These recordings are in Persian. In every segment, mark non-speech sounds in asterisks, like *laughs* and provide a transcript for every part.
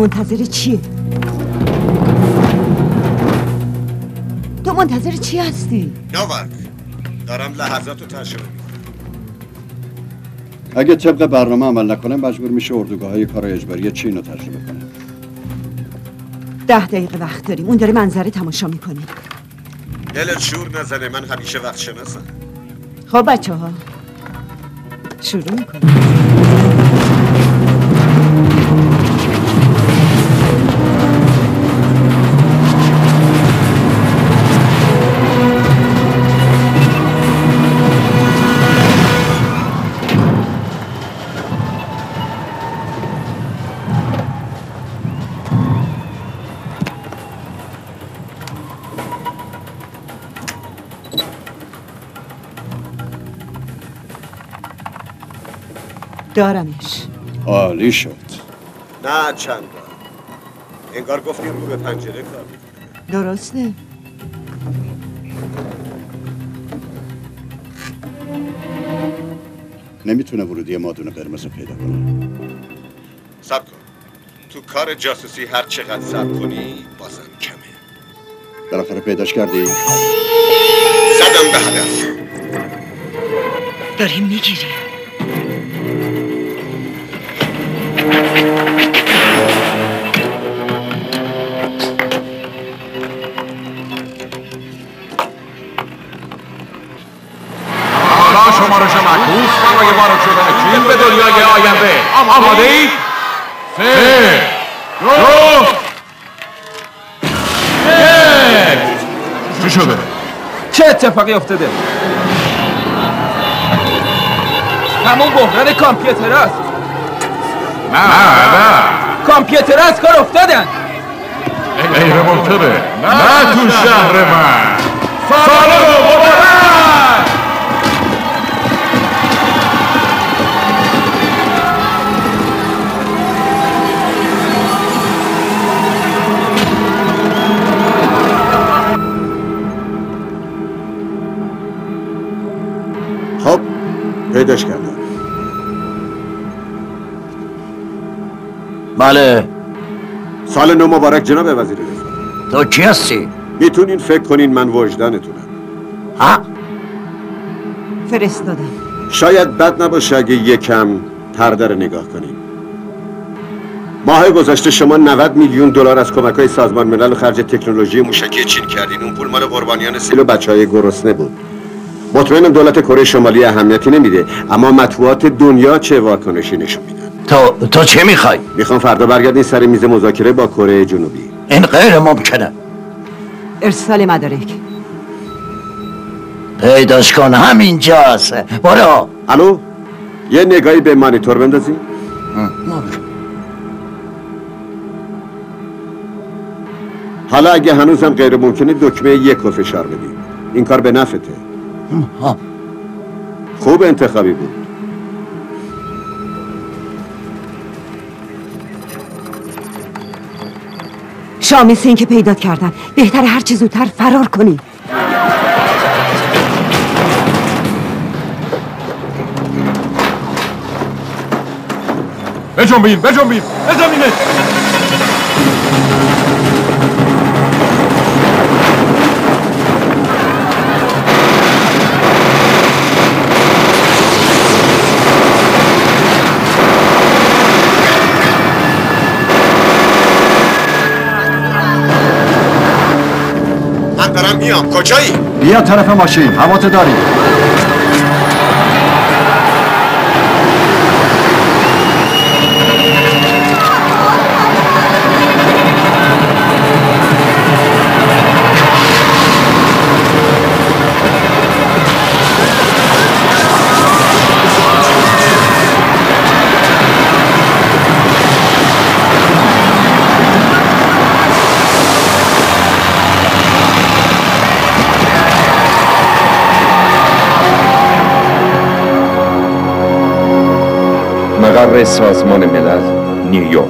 منتظر چیه؟ تو منتظر چی هستی؟ نوک دارم لحظات رو تجربه اگه طبق برنامه عمل نکنه مجبور میشه اردوگاه های کار اجباری چین رو تجربه کنه ده دقیقه وقت داریم. اون داره منظره تماشا می‌کنه. دلت شور نزنه. من همیشه وقت شناسم. خب بچه ها شروع می‌کنم. دارمش. عالی شد. نه چند بار انگار گفتی رو به پنجره کار درسته. نمی‌تونه ورودی مادون قرمز پیدا کنه. سب کن. تو کار جاسوسی هر چقدر سب کنی بازم کمه. بالاخره پیداش کردی؟ زدم به هدف. داریم می‌گیریم. آماده ای؟ سه دو چی شده؟ چه اتفاقی افتاده؟ همون بحران کامپیوتر است. نه نه. کامپیوتر از کار افتادن. غیر ممکنه. نه تو شهر من. سالم پیداش کردم. بله. سال نو مبارک جناب وزیر تو کی هستی؟ می‌تونین فکر کنین من وجدانتونم. ها؟ فرستادم. شاید بد نباشه اگه یکم پرده نگاه کنیم ماه گذشته شما 90 میلیون دلار از کمک های سازمان ملل خرج تکنولوژی موشکی چین کردین. اون پول مال قربانیان سیل و بچه های گرسنه بود. مطمئنم دولت کره شمالی اهمیتی نمیده اما مطبوعات دنیا چه واکنشی نشون میدن؟ تو تو چه می‌خوای؟ می‌خوام فردا برگردین سر میز مذاکره با کره جنوبی. این غیر ممکنه. ارسال مدارک. پیداش کن همینجاست. برو. الو؟ یه نگاهی به مانیتور بندازی. حالا اگه هنوزم غیر ممکنه دکمه یک رو فشار بدی. این کار به نفته خوب انتخابی بود. شامیس این که پیدا کردن. بهتر هر چه زودتر فرار کنی. بجنبین بجنبین بزنینه میام. کجایی؟ بیا طرف ماشین. هواتو داری سازمان ملل نیویورک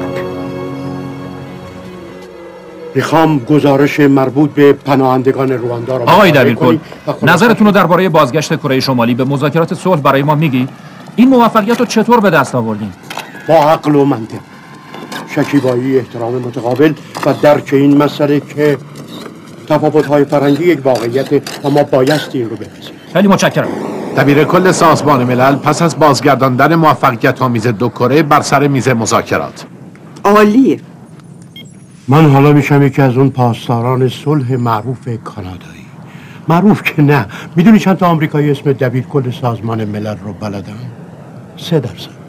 می‌خوام گزارش مربوط به پناهندگان رواندا را آقای دبیرکل خلاصه نظرتون رو درباره بازگشت کره شمالی به مذاکرات صلح برای ما میگی؟ این موفقیت رو چطور به دست آوردین؟ با عقل و منطق. شکیبایی احترام متقابل و درک این مسئله که تفاوت های فرهنگی یک واقعیت و ما بایستی این رو بپذیریم خیلی متشکرم. دبیر کل سازمان ملل پس از بازگرداندن موفقیت آمیز دو کره بر سر میز مذاکرات. عالیه من حالا میشم یکی از اون پاسداران صلح معروف کانادایی. معروف که نه. می‌دونی چند تا آمریکایی اسم دبیر کل سازمان ملل رو بلدن؟ سه درصد.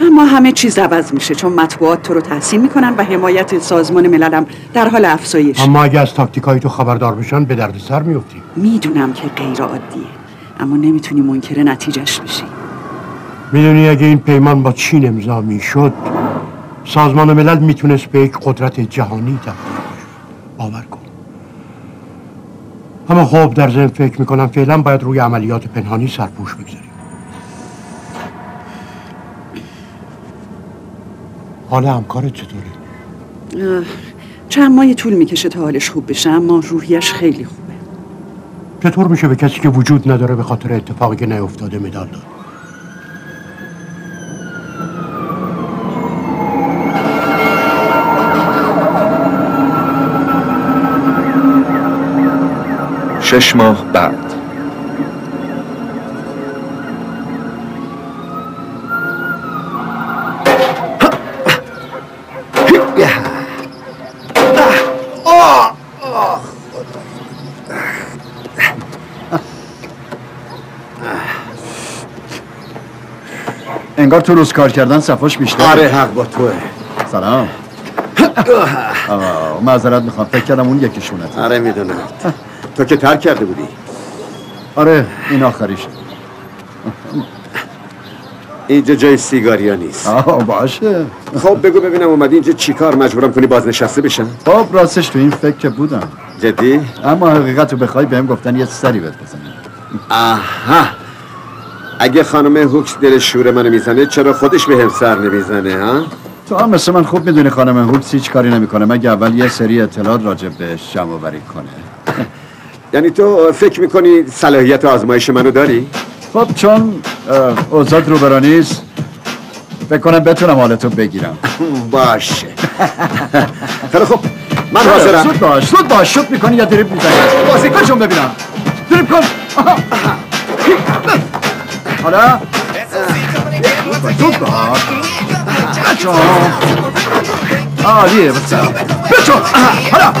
اما همه چیز عوض میشه چون مطبوعات تو رو تحسین می‌کنن و حمایت سازمان مللم در حال افزایش. اما اگه از تاکتیکای تو خبردار بشن به درد سر میفتی می‌دونم که غیر عادیه اما نمی‌تونی منکر نتیجهش بشی. می‌دونی اگه این پیمان با چین امضا می‌شد سازمان ملل می‌تونست به یک قدرت جهانی تبدیل بشه. باور کن. اما خب در ذهن فکر می‌کنم فعلا باید روی عملیات پنهانی سرپوش بگذاریم. حال همکارت چطوره؟ چند ماهی طول می‌کشه تا حالش خوب بشه اما روحیش خیلی خوبه چطور میشه به کسی که وجود نداره به خاطر اتفاقی که نیفتاده مدال داد؟ شش ماه بعد انگار تو روز کار کردن صفاش بیشتر آره حق با توه. سلام. آه، معذرت می‌خوام. فکر کردم اون یکیشونت آره می‌دونم. تو که ترک کرده بودی. آره این آخریش. اینجا جای سیگاریا نیست. آه باشه. خب بگو ببینم اومدی اینجا چیکار مجبورم کنی بازنشسته بشم؟ خب راستش تو این فکر که بودم. جدی؟ اما حقیقت رو بخوای بهم گفتن یه سری بهت بزنم. آها. اگه خانم هوکس دل شور منو می‌زنه چرا خودش به هم سر نمی‌زنه ها؟ تو هم مثل من خوب می‌دونی خانم هوکس هیچ کاری نمی‌کنه. مگه اول یه سری اطلاعات راجع بهش جمع کنه؟ یعنی تو فکر می‌کنی صلاحیت آزمایش منو داری؟ خب چون اوضاع رو نیست فکر کنم بتونم حالتو بگیرم. *laughs* باشه. خیلی خب من حاضرم. زود باش زود باش شد می‌کنی یا دریب می‌زنی؟ بازی کن چون ببینم. دریب کن. حالا زود باش بچون عالیه بسر بچون حالا.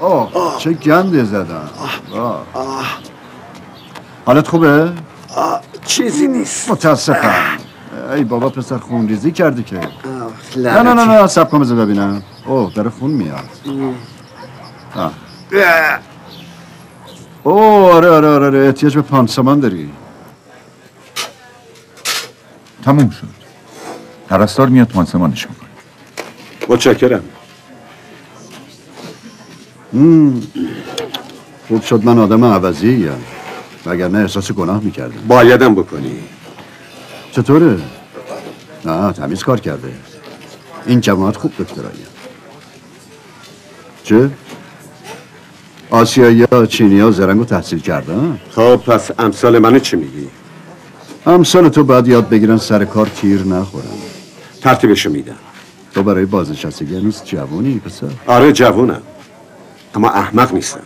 اوه. چه گنده زدن. آه. حالت خوبه؟ چیزی نیست. متاسفم. ای بابا پسر خون ریزی کردی که. نه. نه نه نه سب کن ببینم. اوه داره خون میاد. اوه آره آره آره آره احتیاج به پانسمان داری. تموم شد. پرستار میاد پانسمانش می‌کنه. متشکرم. خوب شد من آدم عوضی یا وگرنه احساس گناه می‌کردم. بایدم بکنی. چطوره؟ نه تمیز کار کرده. این جماعت خوب دکترایی چه؟ آسیایی ها چینی ها زرنگ رو تحصیل کردن. خب پس امثال منو چی میگی؟ همسال تو باید یاد بگیرن سر کار تیر نخورن. ترتیبشو میدم. تو برای بازنشستگی هنوز جوونی پسر؟ آره جوونم. اما احمق نیستم.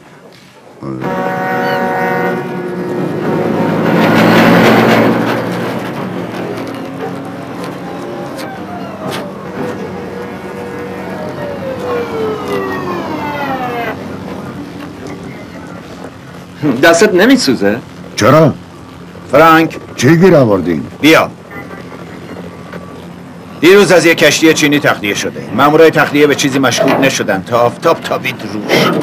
*laughs* دستت نمیسوزه؟ چرا؟ فرانک چی گیر آوردین؟ بیا دیروز از یک کشتی چینی تخلیه شده مامورای تخلیه به چیزی مشکوک نشدن تا آفتاب تابید روش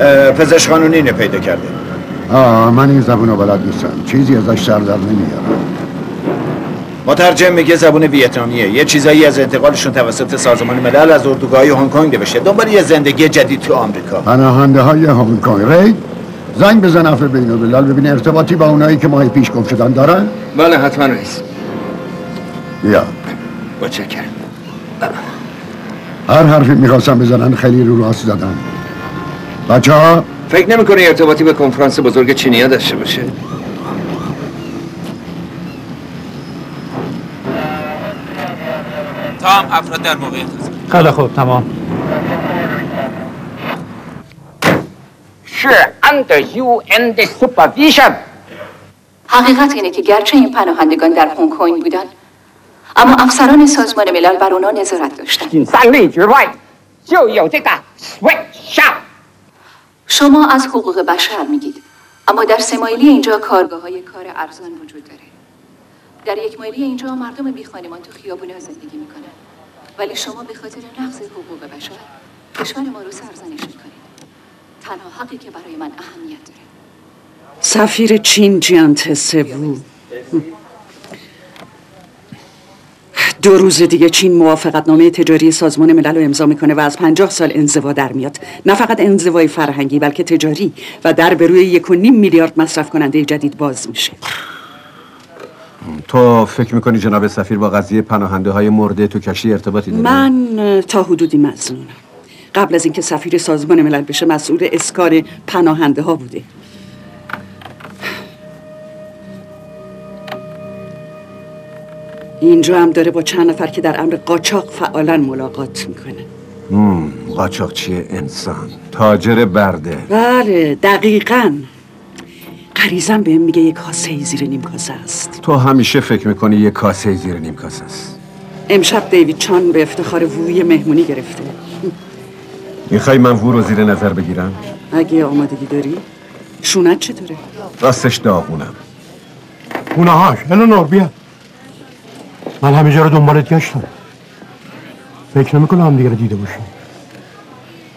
اه، پزشک قانونی اینو پیدا کرده. آه من این زبون رو بلد نیستم. چیزی ازش سر در نمیارم مترجم میگه زبون ویتنامیه. یه چیزایی از انتقالشون توسط سازمان ملل از اردوگاه هنگ کنگ نوشته. دنبال یه زندگی جدید تو آمریکا. پناهنده های هنگ کنگ. ری زنگ بزن افر بین الملل ببین ارتباطی با اونایی که ماه پیش گم شدن دارن. بله حتما رئیس. یا. متشکرم. هر حرفی می‌خواستم بزنن خیلی رو راست زدن بچه ها فکر نمی‌کنه ارتباطی به کنفرانس بزرگ چینیا داشته باشه؟ تام افراد در موقعیت خیلی خوب تمام. حقیقت اینه که گرچه این پناهندگان در هنگ کنگ بودن اما افسران سازمان ملل بر اونا نظارت داشتن شما از حقوق بشر میگید اما در سمایلی اینجا کارگاه های کار ارزان وجود داره. در یک مایلی اینجا مردم بی خانمان تو خیابونا زندگی می‌کنن. ولی شما به خاطر نقض حقوق بشر کشور ما رو سرزنش می‌کنید. تنها حقی که برای من اهمیت داره. سفیر چین جیان تسوو *laughs* *laughs* دو روز دیگه چین موافقتنامه تجاری سازمان ملل رو امضا می‌کنه و از پنجاه سال انزوا در میاد. نه فقط انزوای فرهنگی بلکه تجاری و در به روی یک و نیم میلیارد مصرف کننده جدید باز میشه. تو فکر می‌کنی جناب سفیر با قضیه پناهنده های مرده تو کشتی ارتباطی داره؟ من تا حدودی مزنونم قبل از اینکه سفیر سازمان ملل بشه مسئول اسکار پناهنده ها بوده. اینجا هم داره با چند نفر که در امر قاچاق فعالا ملاقات می‌کنه. مم، قاچاقچی انسان. تاجر برده. بله دقیقا. غریزم بهم میگه یک کاسه زیر نیم کاسه است. تو همیشه فکر می‌کنی یه کاسه زیر نیم کاسه است. امشب دیوید چان به افتخار ووی مهمونی گرفته. می‌خوای من وو رو زیر نظر بگیرم؟ اگه آمادگی داری. شونت چطوره؟ راستش داغونم. خونه هاش الانور بیا. من همه جا رو دنبالت گشتم فکر نمی کنم هم دیگه رو دیده باشیم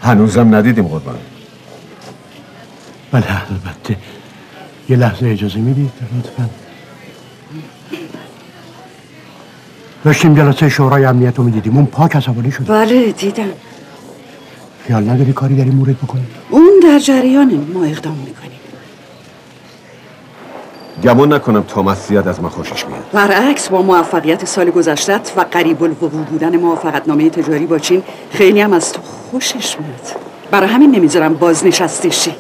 هنوزم ندیدیم قربان بله البته یه لحظه اجازه می‌دید لطفا داشتیم جلسه شورای امنیت رو می‌دیدیم اون پاک عصبانی شد بله دیدم خیال نداری کاری در این مورد بکنی اون در جریانه ما اقدام می‌کنیم گمون نکنم توماس زیاد از من خوشش میاد برعکس با موفقیت سال گذشتت و قریب الوقوع بودن موافقتنامه تجاری با چین خیلی هم از تو خوشش میاد. برای همین نمی‌ذارم بازنشسته شی.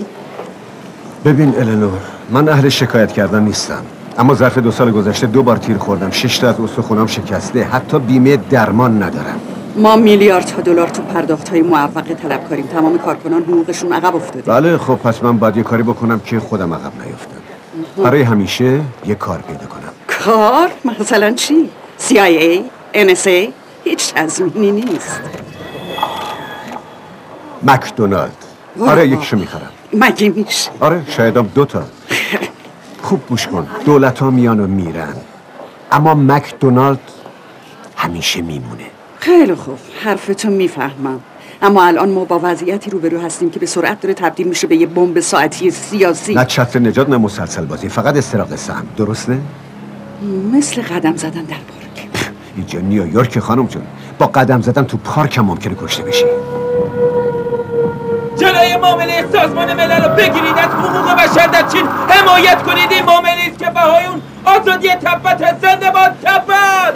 ببین النور من اهل شکایت کردن نیستم. اما ظرف دو سال گذشته دو بار تیر خوردم. شش تا از استخونام شکسته. حتی بیمه درمان ندارم. ما میلیاردها دلار تو پرداخت های موفقه طلب کاریم تمام کارکنان حقوقشون عقب افتاده. بله خب پس من باید یه کاری بکنم که خودم عقب نیفتم. برای همیشه یه کار پیدا کنم. کار؟ مثلا چی؟ CIA NSA هیچ تضمینی نیست. مکدونالد. آره یکیشو می‌خرم. مگه میشه؟ آره شایدم دوتا خوب گوش کن. دولت ها میان و میرن. اما مکدونالد همیشه میمونه. خیلی خوب. حرفتو می‌فهمم. اما الان ما با وضعیتی روبرو هستیم که به سرعت داره تبدیل میشه به یه بمب ساعتی سیاسی. نه چتر نجات نه مسلسل بازی فقط استراق سهم. درسته؟ مثل قدم زدن در پارک. اینجا نیویورک خانم جون. با قدم زدن تو پارک هم ممکنه کشته بشی. جلوی معامله سازمان ملل رو بگیرید از حقوق بشر در چین حمایت کنید. این معامله است که بهای اون آزادی تبت زنده باد تبت.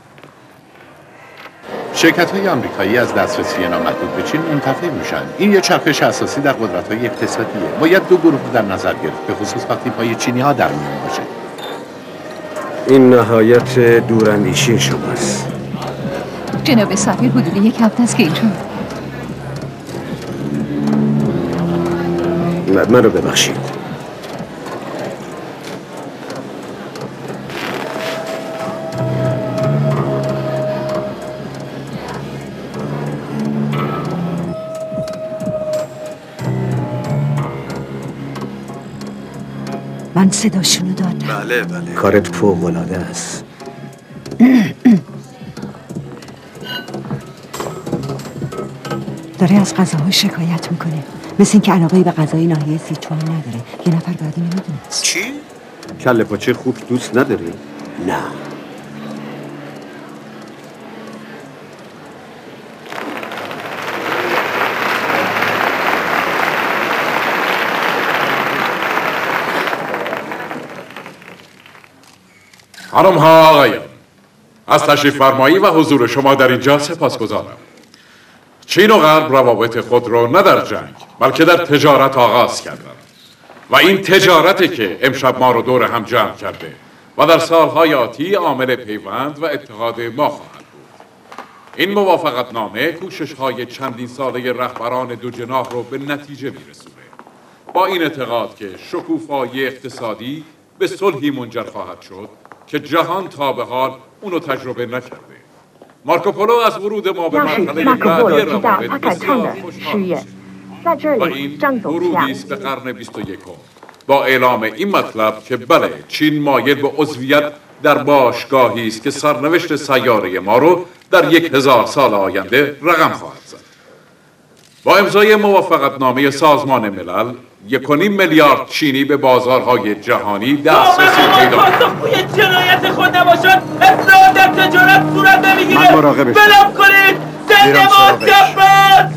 شرکت های آمریکایی از دسترسی نامحدود به چین منتفع میشن. این یه چرخش اساسی در قدرت های اقتصادیه. باید دو گروه در نظر گرفت به خصوص وقتی پای چینی ها در میون باشه. این نهایت دوراندیشی شماست. جناب سفیر حدود یک هفته است که اینجا. رو ببخشید. من صداشونو دادم. بله بله. کارت فوق العاده است. داره از غذاها شکایت می‌کنه. مثل اینکه علاقه به غذای ناحیه سیچوان نداره. یه نفر باید اینو می‌دونست چی؟ کله پاچه خوک دوست نداری؟ نه. خانم ها آقایان. از تشریف فرمایی و حضور شما در اینجا سپاس گذارم چین و غرب روابط خود را نه در جنگ بلکه در تجارت آغاز کردند. و این تجارتی که امشب ما رو دور هم جمع کرده و در سالهای آتی عامل پیوند و اتحاد ما خواهد بود. این موافقت نامه کوشش های چندین ساله رهبران دو جناح رو به نتیجه میرسونه. با این اعتقاد که شکوفایی اقتصادی به صلحی منجر خواهد شد که جهان تا به حال اونو تجربه نکرده. مارکوپولو از ورود ما به مرحله بعدی روابط بسیار و این ورودی است به قرن 21 با اعلام این مطلب که بله چین مایل به عضویت در باشگاهی است که سرنوشت سیاره ما رو در یک هزار سال آینده رقم خواهد زد. با امضای موافقتنامه سازمان ملل یک و نیم میلیارد چینی به بازارهای جهانی دسترسی پیدا پاسخگوی جنایت خود نباشد اصلاح در تجارت صورت نمی‌گیره من مراقبش بلم کنید زنده باد. جباد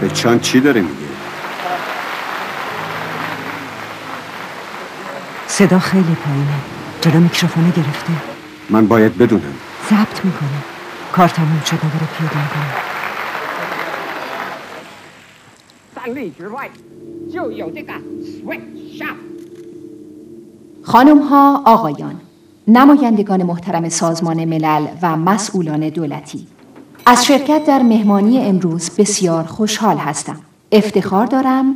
به چند چی داره میگه؟ صدا خیلی پایینه. جلو میکروفون گرفته. من باید بدونم. ضبط می‌کنه. کار تموم شد برو پیاده می‌کنم خانم ها آقایان نمایندگان محترم سازمان ملل و مسئولان دولتی. از شرکت در مهمانی امروز بسیار خوشحال هستم. افتخار دارم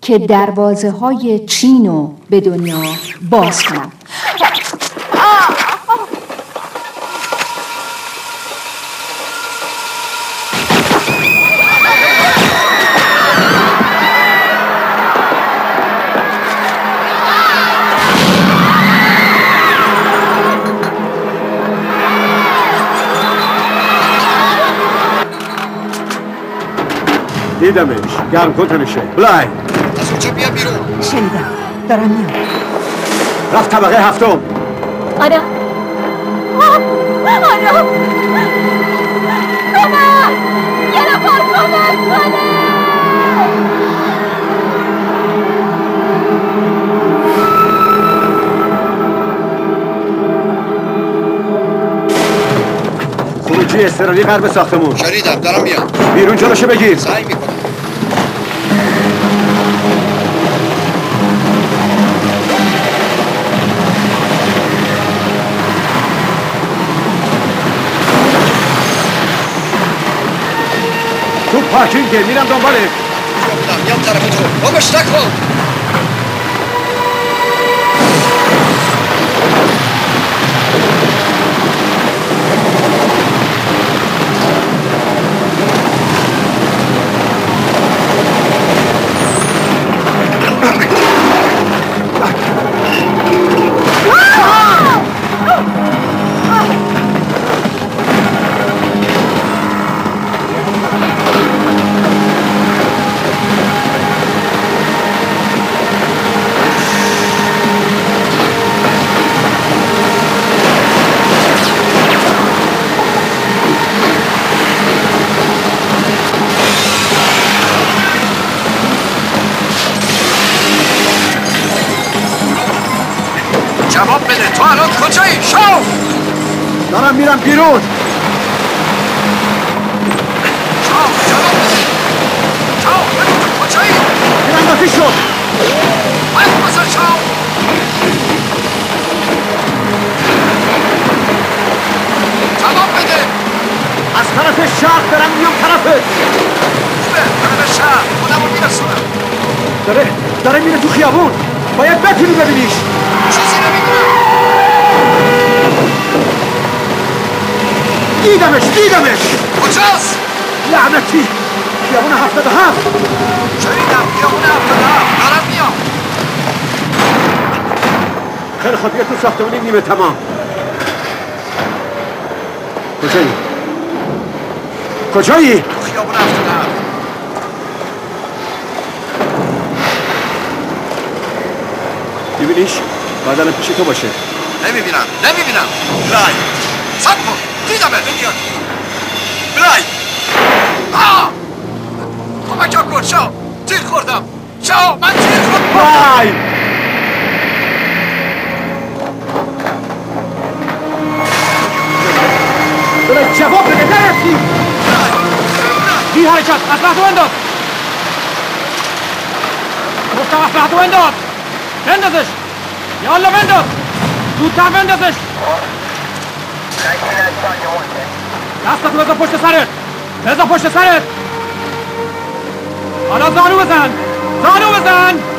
که دروازه های چین رو به دنیا باز کنم. دیدمش. گرم کن تنشه بلای. از اونجا بیا بیرون؟ شنیدم. دارم میام. رفت طبقه هفتم. آره. آره. کمک یه نفر کمک کنه. خروجی استرالی غرب ساختمون؟ شنیدم دارم میام بیرون جلوشو بگیر. سعی می‌کنم. تو پارکینگ میرم دنبالت بودم میام طرف تو. بابش نکن نیمه تمام. کجایی؟ کجایی؟ تو خیابون هفت. میبینیش؟ باید الان پیش تو باشه. نمی‌بینم نمی‌بینم. بلای سب کن دیدمه نمیاد بلای آه! کمکم کن شا تیر خوردم. شا من تیر خوردم. بلای بی حرکت اسلحه تو بنداز. گفتم اسلحه تو بنداز. بندازش. یالا بنداز. زودتر بندازش. دستتو بذار پشت سرت. بذار پشت سرت. حالا زانو بزن. زانو بزن.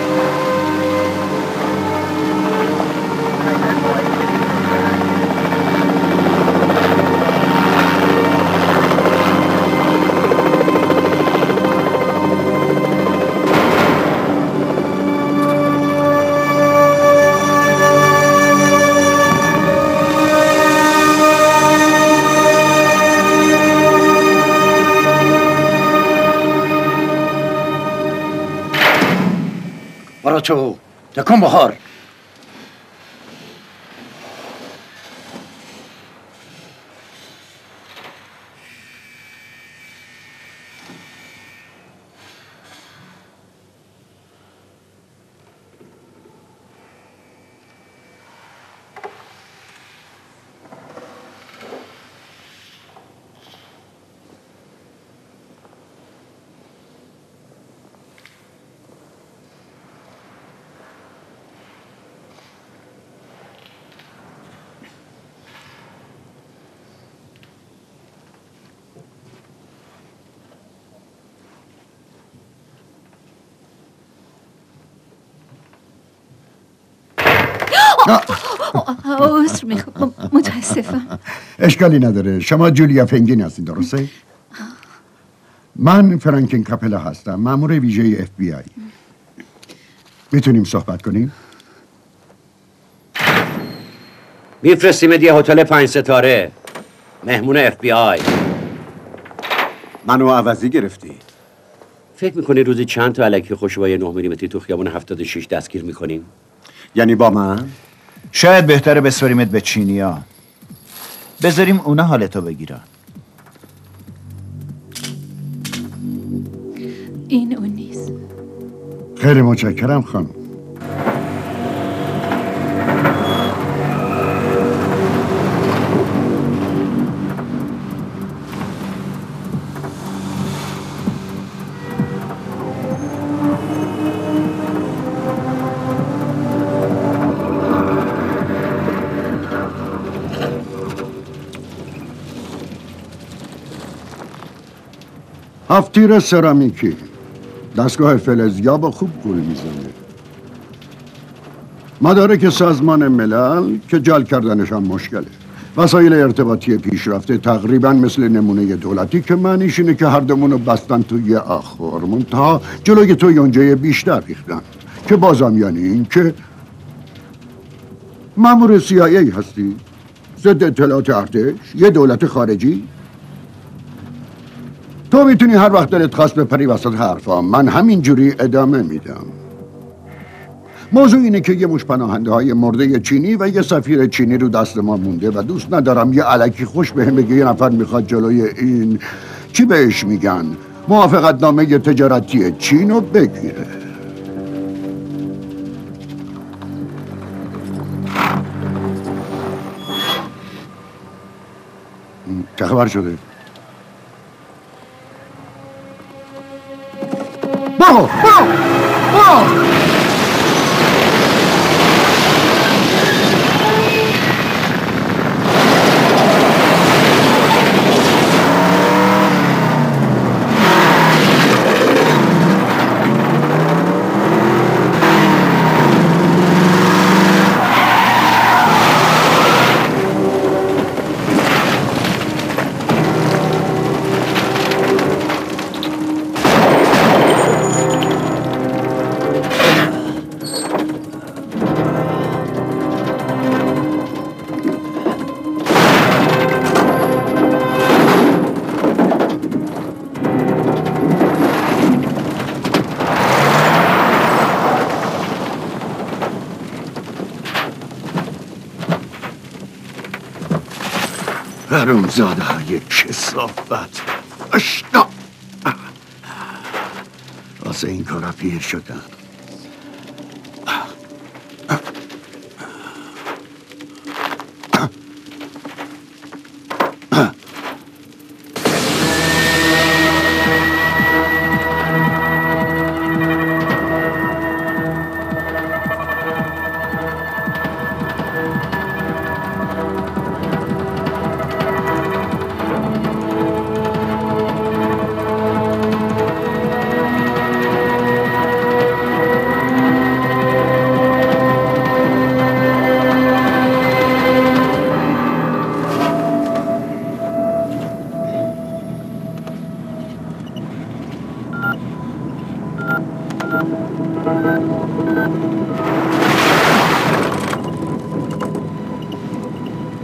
براتو تکن بخار عذر می‌خوام. متاسفم. اشکالی نداره. شما جولیا فنگین هستین درسته؟ من فرانکین کاپلا هستم. مامور ویژه اف بی آی می‌تونیم صحبت کنیم؟ میفرستیم یه هتل پنج ستاره. مهمون اف بی آی منو عوضی گرفتی. فکر می‌کنی روزی چند تا الکی خوشای 9 میلیمتری تو خیابون 76 دستگیر می‌کنیم؟ یعنی با من؟ شاید بهتره بسپریمت به چینیا. بذاریم اونا حالتو بگیرن. این اون نیست. خیلی متشکرم خانم. هفتیر سرامیکی. دستگاه فلزیاب خوب گل می‌زنه. مدارک سازمان ملل که جل کردنش هم مشکله. وسایل ارتباطی پیشرفته تقریبا مثل نمونه دولتی که معنیش اینه که هر دمونو بستن توی اخبار منتها جلوی توی اونجای بیشتر ریختن. که بازم یعنی این که مامور CIA هستی. ضد اطلاعات ارتش یه دولت خارجی. تو می‌تونی هر وقت دلت خواست بپری وسط حرفام من همینجوری ادامه میدم. موضوع اینه که یه مش پناهنده های مرده چینی و یه سفیر چینی رو دست ما مونده و دوست ندارم یه علکی خوش به هم بگه یه نفر می‌خواد جلوی این چی بهش میگن؟ موافقت نامه تجارتی چین رو بگیره. چه خبر شده؟ برو برو برو حرومزاده های کسافت اشنا واسه این کارا پیر شدم.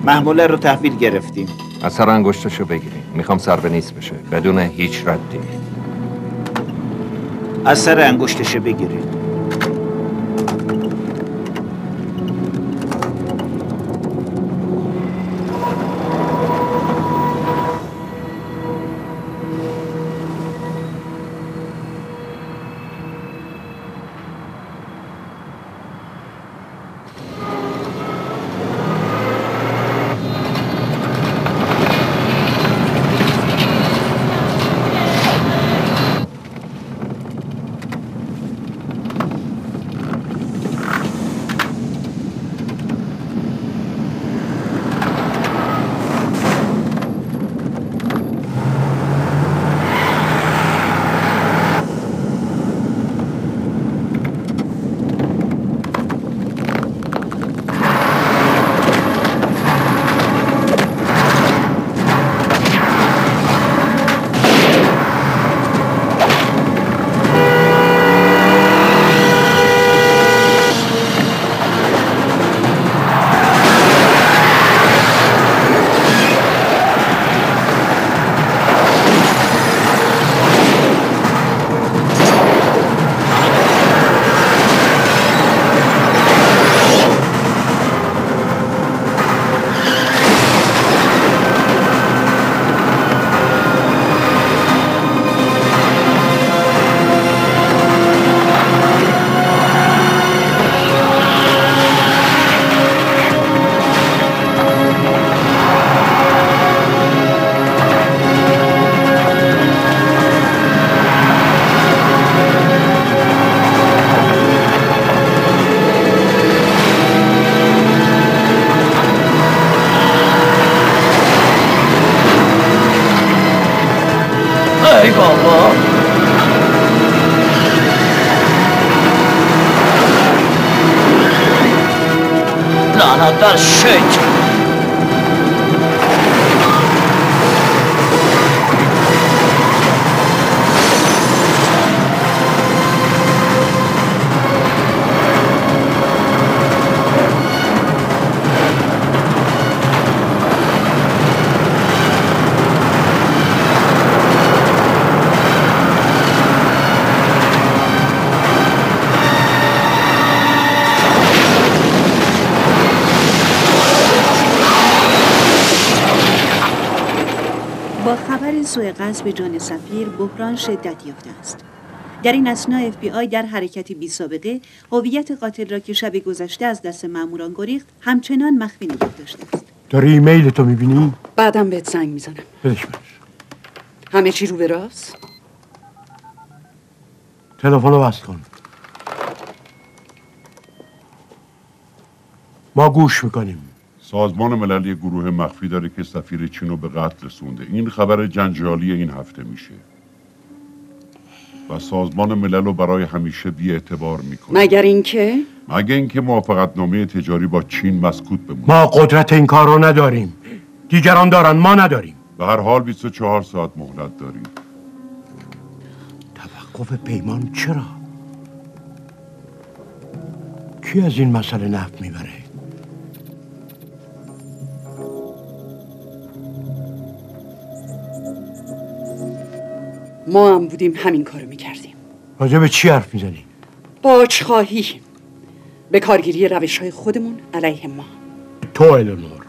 محموله رو تحویل گرفتیم. از سر انگشتشو بگیریم. می‌خوام سر به نیست بشه. بدون هیچ ردی. از سر انگشتشو بگیرید لعنت بر به جان سفیر بحران شدت یافته است. در این اثنا اف بی آی در حرکتی بی سابقه هویت قاتل را که شب گذشته از دست ماموران گریخت همچنان مخفی نگاه داشته است. داری ایمیل تو می‌بینی؟ بعدم بهت زنگ می‌زنم. بدش همه چی رو به راهه؟ تلفن رو بست کن. ما گوش می‌کنیم. سازمان ملل یک گروه مخفی داره که سفیر چین رو به قتل رسونده. این خبر جنجالی این هفته میشه. و سازمان ملل رو برای همیشه بی اعتبار می‌کنه. مگر اینکه؟ مگه اینکه موافقتنامه تجاری با چین مسکوت بمونه. ما قدرت این کار رو نداریم. دیگران دارن ما نداریم. به هر حال 24 ساعت مهلت داریم. توقف پیمان چرا؟ کی از این مسئله نفت می‌بره؟ ما هم بودیم همین کارو می‌کردیم. راجع به چی حرف می‌زنی؟ باج خواهی به کارگیری روش های خودمون علیه ما. تو الانور.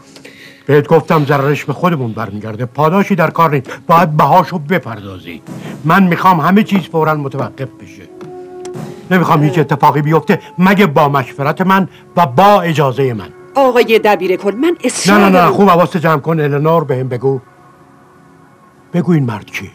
بهت گفتم ضررش به خودمون برمیگرده. پاداشی در کار نیست. باید بهاشو بپردازی. من می‌خوام همه چیز فورا متوقف بشه. نمی‌خوام هیچ اتفاقی بیفته مگه با مشورت من و با اجازه من. آقای دبیر کل من نه اصرار نه نه دارم. خوب حواست جمع کن النور بهم بگو. بگو این مرد کیه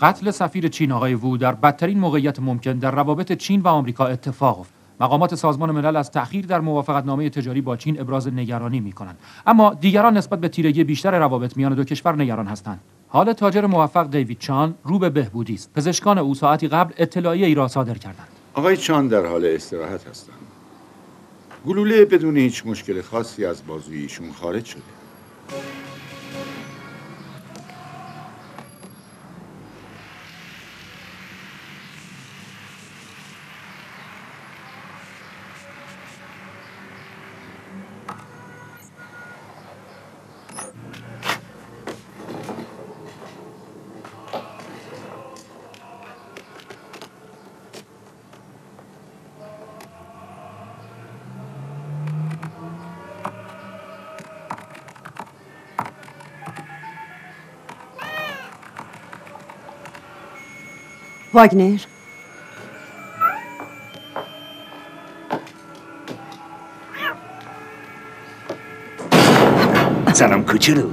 قتل سفیر چین آقای وو در بدترین موقعیت ممکن در روابط چین و آمریکا اتفاق افتاد. مقامات سازمان ملل از تأخیر در موافقتنامه تجاری با چین ابراز نگرانی می کنند. اما دیگران نسبت به تیرگی بیشتر روابط میان دو کشور نگران هستند. حال تاجر موفق دیوید چان رو به بهبودی است. پزشکان او ساعتی قبل اطلاعیه ای را صادر کردند. آقای چان در حال استراحت هستند گلوله بدون هیچ مشکل خاصی از بازوی ایشون خارج شده واگنر. سلام کوچولو.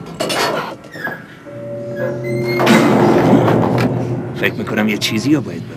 فکر می‌کنم یه چیزی رو باید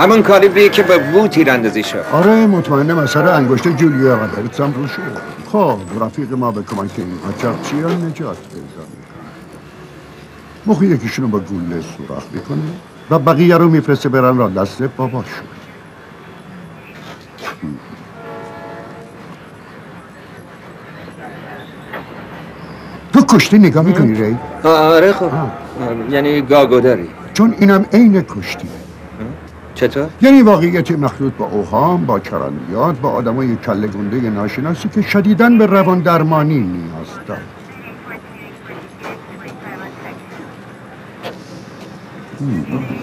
همون کالیبریه که به وو تیراندازی شد. آره مطمئنم اثر انگشت جولیا قدرت هم رو شد. خب رفیق ما به کمک این چیان نجات پیدا می‌کنه؟ مخی یکیشونو با گوله سوراخ می‌کنه و بقیه رو میفرسته برن را دست باباشون تو کشتی نگاه می‌کنی ری؟ آره خب. یعنی گاگو داری چون اینم عین کشتی. چطور؟ یعنی واقعیت مخلوط با اوهام، با کرندیات، با آدمای کله گنده ناشناسی که شدیداً به روان درمانی نیاز دارن hmm.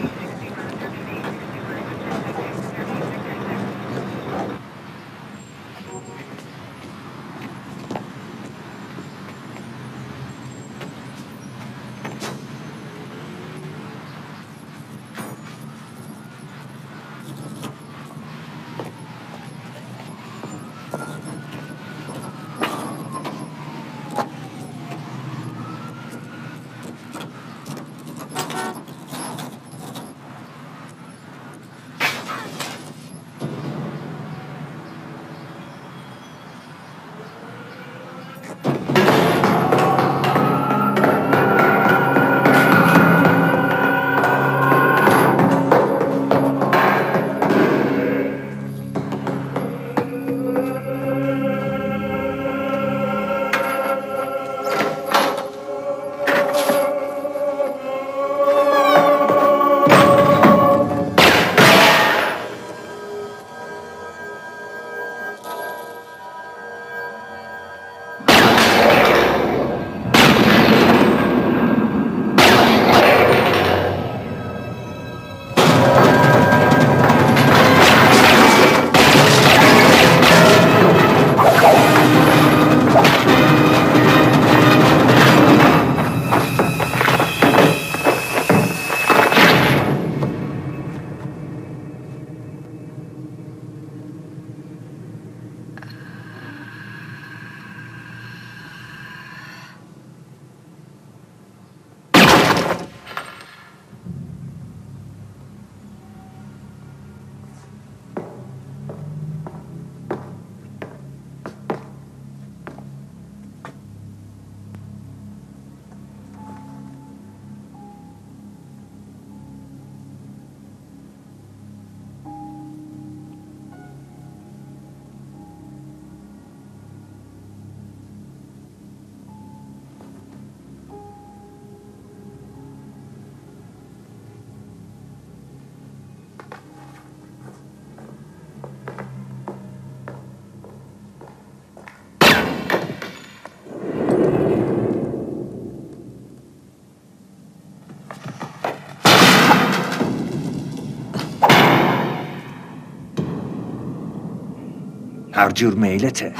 هر جور میلته.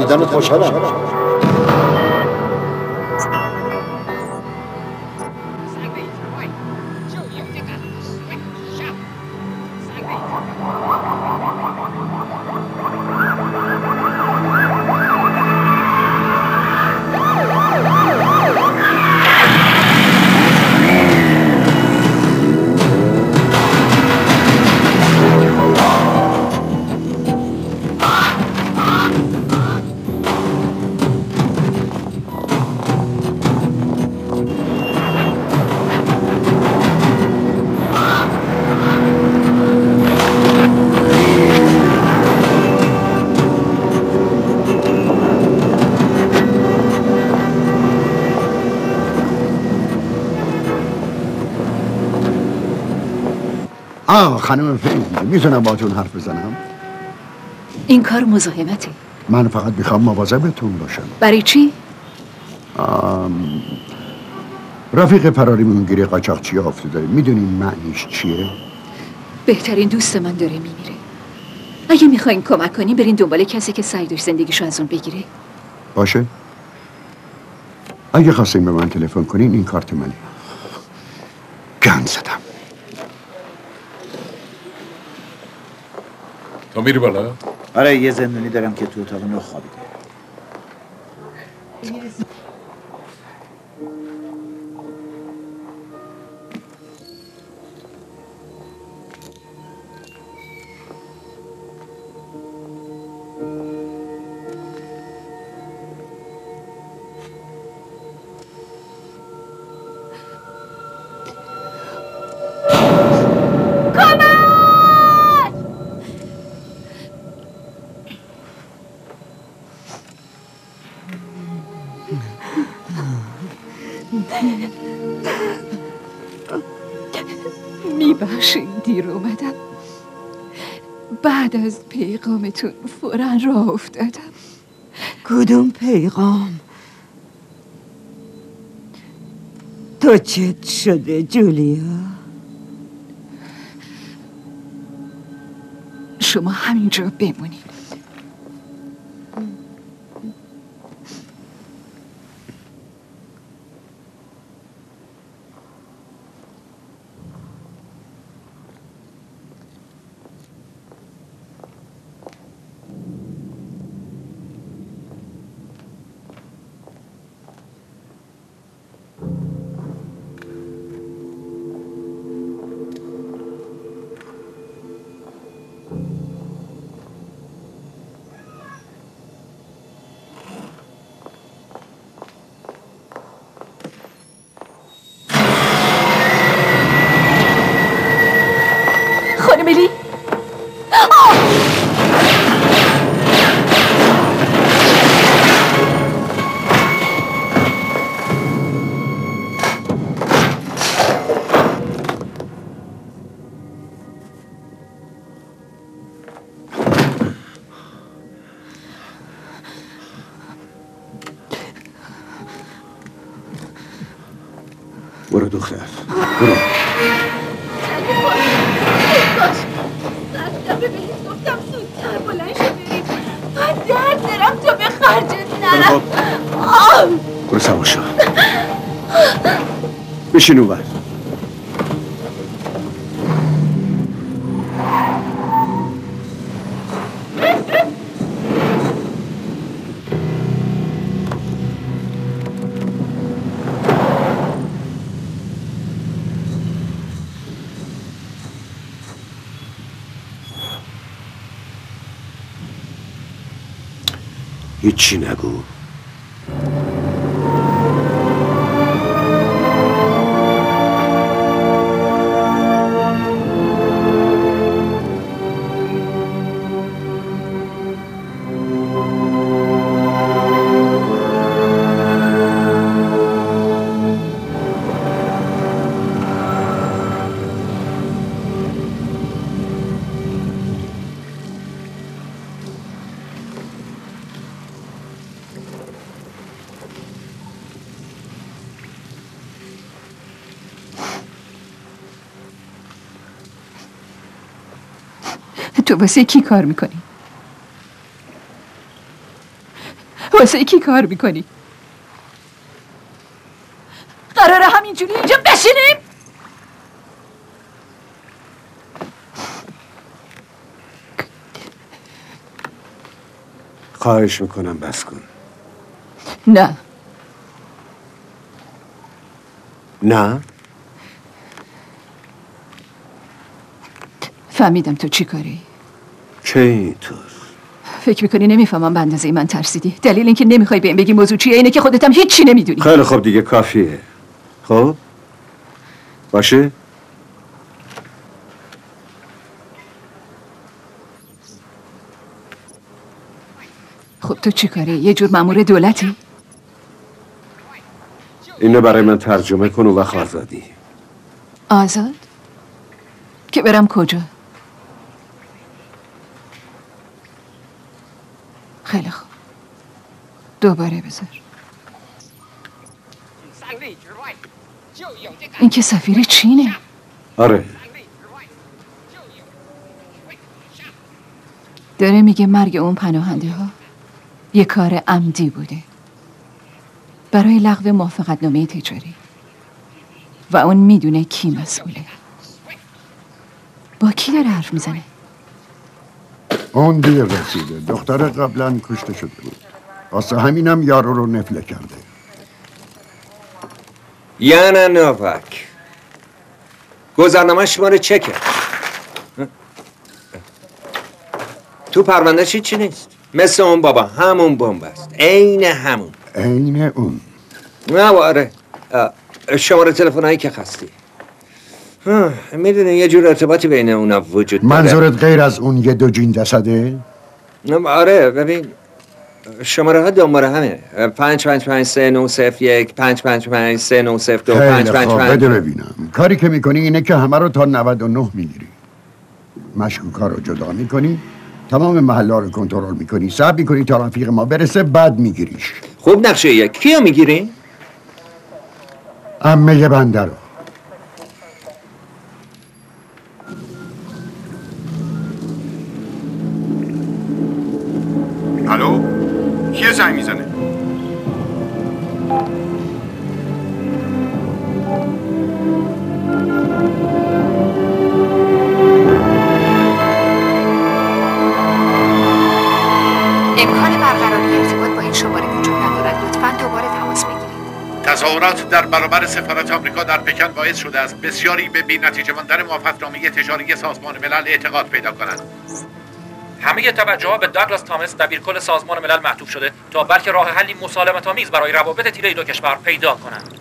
دیدن و خوشحالم. آه خانم فیزی می‌تونم باتون حرف بزنم؟ این کار مزاحمته. من فقط می‌خوام مواظبتون باشم. برای چی؟ آم، رفیق فراری گیری قاچاقچی افتاده؟ می‌دونین معنیش چیه؟ بهترین دوست من داره میمیره. اگه می‌خواین کمک کنین برین دنبال کسی که سعی داشت زندگیشو از اون بگیره. باشه. اگه خواستین به من تلفن کنین این کارت منه. گند زدم. تو میری بالا؟ آره یه زندونی دارم که تو اتاق نه خوابیده بعد از پیغامتون فورا راه افتادم. کدوم پیغام؟ تو چت شده جولیا؟ شما همینجا بمونید. بشین اون ور. هیچی نگو واسه کی کار می‌کنی؟ واسه کی کار می‌کنی؟ قراره همینجوری اینجا بشینیم؟ خواهش می‌کنم بس کن نه نه فهمیدم تو چی کاری چه اینطور فکر می‌کنی نمی‌فهمم به اندازه من ترسیدی. دلیل اینکه نمی‌خوای بهم بگی موضوع چیه اینه که خودت هم هیچی نمی‌دونی خیلی خوب دیگه کافیه. خب؟ باشه؟ خب تو چی کاری؟ یه جور مامور دولتی؟ اینو برای من ترجمه کن و وقت آزادی. آزاد؟ که برم کجا؟ خیلی خوب. دوباره بذار. این که سفیر چینه. آره. داره میگه مرگ اون پناهنده ها یه کار عمدی بوده. برای لغو موافقت نامه تجاری. و اون می‌دونه کی مسئوله. با کی داره حرف می‌زنه؟ اون دیر رسیده. دختر قبلا کشته شده بود. واسه همینم یارو رو نفله کرده. یانا نوواک. گذرنامه شماره چکه تو پرونده چی چی نیست؟ مثل اون بابا. همون بمب است. عین همون. عین اون. نه آره. شماره تلفن هایی که خستی. می‌دونی یه جور ارتباطی بین اونا وجود داره. منظورت غیر از اون یه دو جین جسده؟ آره ببین شماره ها دنباره همه. پنج پنج پنج سه نو صفر یک پنج پنج پنج سه نو صفر دو پنج پنج پنج. بده ببینم. کاری که می‌کنی اینه که همه رو تا 99 می‌گیری. مشکوکا رو جدا می‌کنی تمام محله رو کنترل می‌کنی. صبر می‌کنی تا رفیق ما برسه بعد میگیریش. خوب نقشه یک کیو می‌گیری؟ امه بنده رو. پکن باعث شده است بسیاری به بی‌نتیجه ماندن موافقتنامه تجاری سازمان ملل اعتقاد پیدا کنند. همه توجه ها به داگلاس تامس دبیرکل سازمان ملل معطوف شده تا بلکه راه حلی مسالمت آمیز برای روابط تیره دو کشور پیدا کنند.